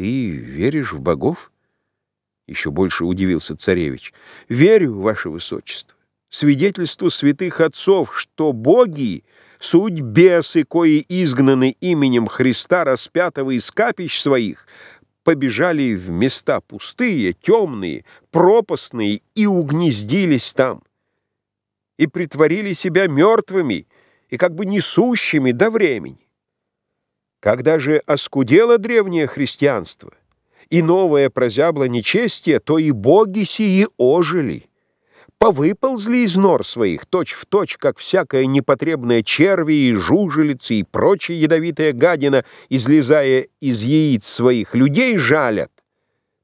Ты веришь в богов? Еще больше удивился царевич. Верю, ваше высочество. Свидетельству святых отцов, что боги — суть бесы, кои изгнаны именем Христа распятого из капищ своих, побежали в места пустые, темные, пропастные и угнездились там, и притворили себя мертвыми и как бы несущими до времени. Когда же оскудело древнее христианство, и новое прозябло нечестие, то и боги сии ожили, повыползли из нор своих, точь-в-точь, как всякая непотребная черви и жужелица и прочая ядовитая гадина, излезая из яиц своих, людей жалят.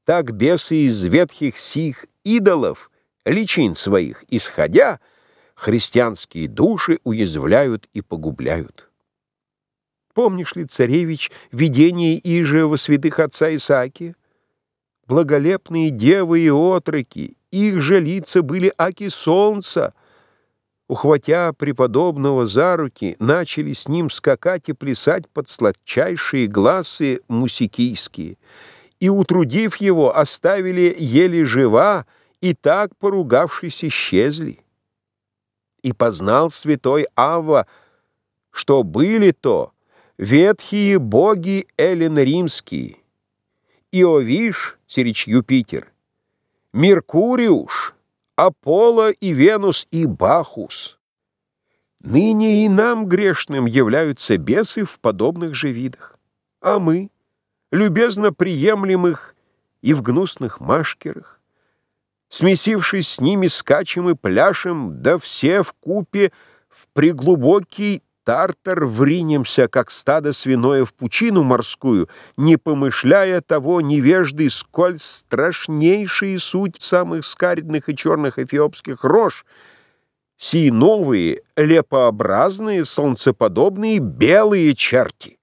Так бесы из ветхих сих идолов, личин своих, исходя, христианские души уязвляют и погубляют. Помнишь ли, царевич, видение Ижева святых отца Исаакия? Благолепные девы и отроки, их же лица были аки солнца. Ухватя преподобного за руки, начали с ним скакать и плясать под сладчайшие глазы мусикийские. И, утрудив его, оставили еле жива, и так, поругавшись, исчезли. И познал святой Авва, что были то, ветхие боги эллино-римские, Иовиш, сирич Юпитер, Меркуриуш, Аполло и Венус и Бахус. Ныне и нам, грешным, являются бесы в подобных же видах, а мы, любезно приемлемых и в гнусных машкерах, смесившись с ними, скачем и пляшем, да все в купе в приглубокий Тартар вринемся, как стадо свиное в пучину морскую, не помышляя того невежды, сколь страшнейшие суть самых скаридных и черных эфиопских рож, сии новые, лепообразные, солнцеподобные белые черти.